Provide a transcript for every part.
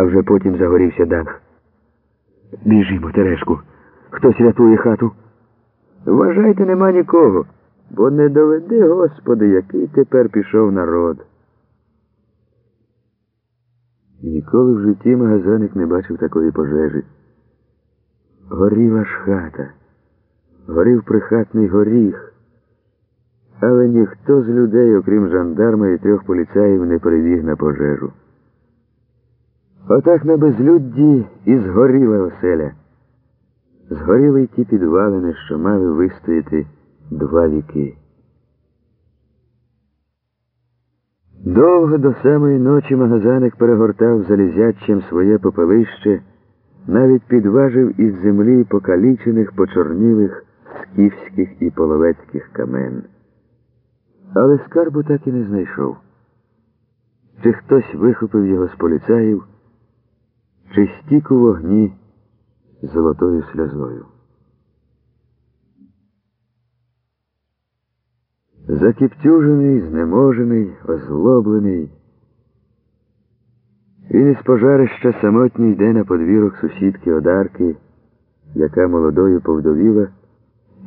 а вже потім загорівся дах. Біжімо, Терешку. Хтось рятує хату. Вважайте, нема нікого, бо не доведи, Господи, який тепер пішов народ. Ніколи в житті магазаник не бачив такої пожежі. Горіла ж хата, горів прихатний горіх, але ніхто з людей, окрім жандарма і трьох поліцаїв, не перебіг на пожежу. Отак на безлюдді і згоріла оселя. Згоріли й ті підвалини, що мали вистояти два віки. Довго до самої ночі магазаник перегортав залізячим своє попелище, навіть підважив із землі покалічених, почорнілих скіфських і половецьких камен. Але скарбу так і не знайшов. Чи хтось вихопив його з поліцаїв, чи стік у вогні золотою сльозою. Закіптюжений, знеможений, озлоблений. Він із пожарища самотній йде на подвірок сусідки Одарки, яка молодою повдовіла,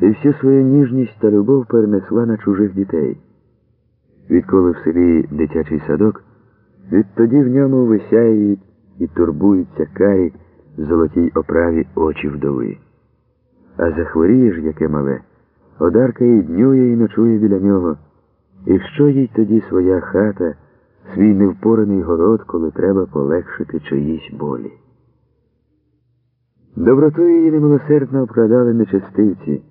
і всю свою ніжність та любов перенесла на чужих дітей. Відколи в селі дитячий садок, відтоді в ньому висяють і турбуються карі в золотій оправі очі вдови. А захворієш, яке мале. Одарка і днює, і ночує біля нього. І що їй тоді своя хата, свій невпораний город, коли треба полегшити чиїсь болі? Доброту її немилосердно обкрадали нечестивці,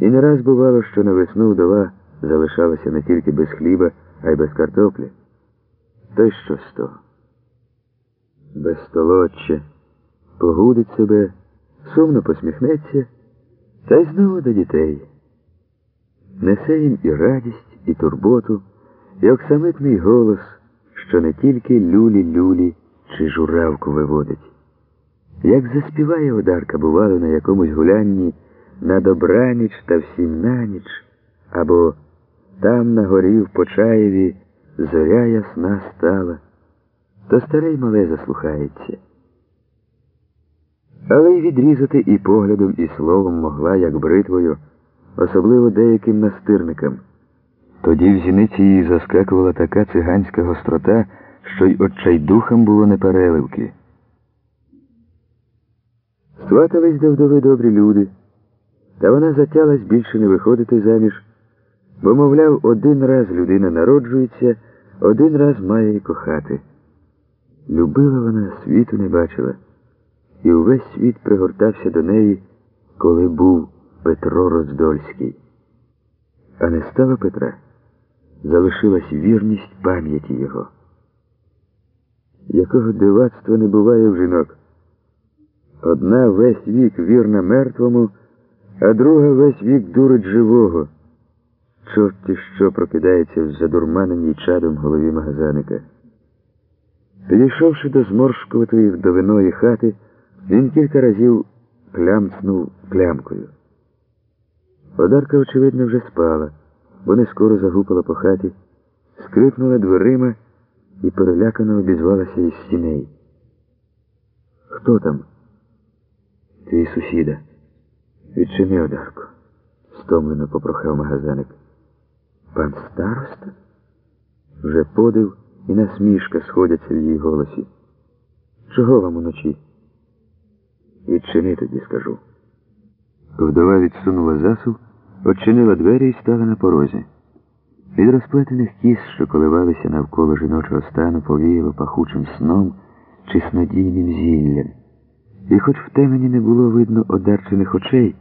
і не раз бувало, що на весну вдова залишалася не тільки без хліба, а й без картоплі. То й що з того? Безстолоччя, погудить себе, сумно посміхнеться, та й знову до дітей. Несе їм і радість, і турботу, і оксамитний голос, що не тільки люлі-люлі чи журавку виводить. Як заспіває Одарка, бувало, на якомусь гулянні на добраніч та всім на ніч, або там на горі в Почаєві зоря ясна стала, то старий мале заслухається. Але й відрізати і поглядом, і словом могла, як бритвою особливо деяким настирникам. Тоді в зіниці її заскакувала така циганська гострота, що й отчайдухам було непереливки. Сватались до вдови добрі люди, та вона затялась більше не виходити заміж, бо, мовляв, один раз людина народжується, один раз має й кохати. Любила вона, світу не бачила, і увесь світ пригортався до неї, коли був. Петро Роздольський. А не стало Петра, залишилась вірність пам'яті його. Якого дивацтва не буває в жінок. Одна весь вік вірна мертвому, а друга весь вік дурить живого. Чорті що прокидається в задурманеній чадом голові магазаника. Підійшовши до зморшкуватої вдовиної хати, він кілька разів клямцнув клямкою. Одарка, очевидно, вже спала, бо не скоро загупала по хаті, скрипнула дверима і перелякано обізвалася із сіней. Хто там? Твій сусіда. Відчини, Одарко, стомлено попрохав магазаник. Пан староста? Вже подив і насмішка сходяться в її голосі. Чого вам уночі? Відчини тоді, скажу. Вдова відсунула засув, очинила двері і стала на порозі. Від розплетених кіс, що коливалися навколо жіночого стану, повіяло пахучим сном чи снодійним зіллям. І хоч в темені не було видно одарчених очей,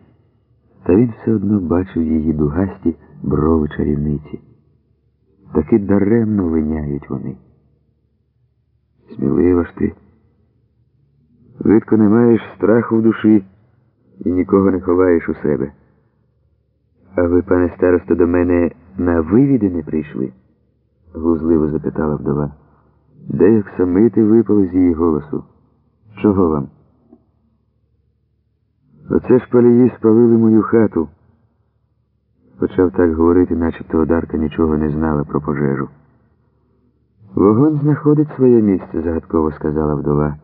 та він все одно бачив її дугасті брови чарівниці. Таки даремно виняють вони. Смілива ж ти. Видко не маєш страху в душі і нікого не ховаєш у себе. А ви, пане старосто, до мене на вивіди не прийшли? глузливо запитала вдова. Де як самити випали з її голосу? Чого вам? Оце ж палії спалили мою хату. Почав так говорити, начебто Одарка нічого не знала про пожежу. Вогонь знаходить своє місце, загадково сказала вдова.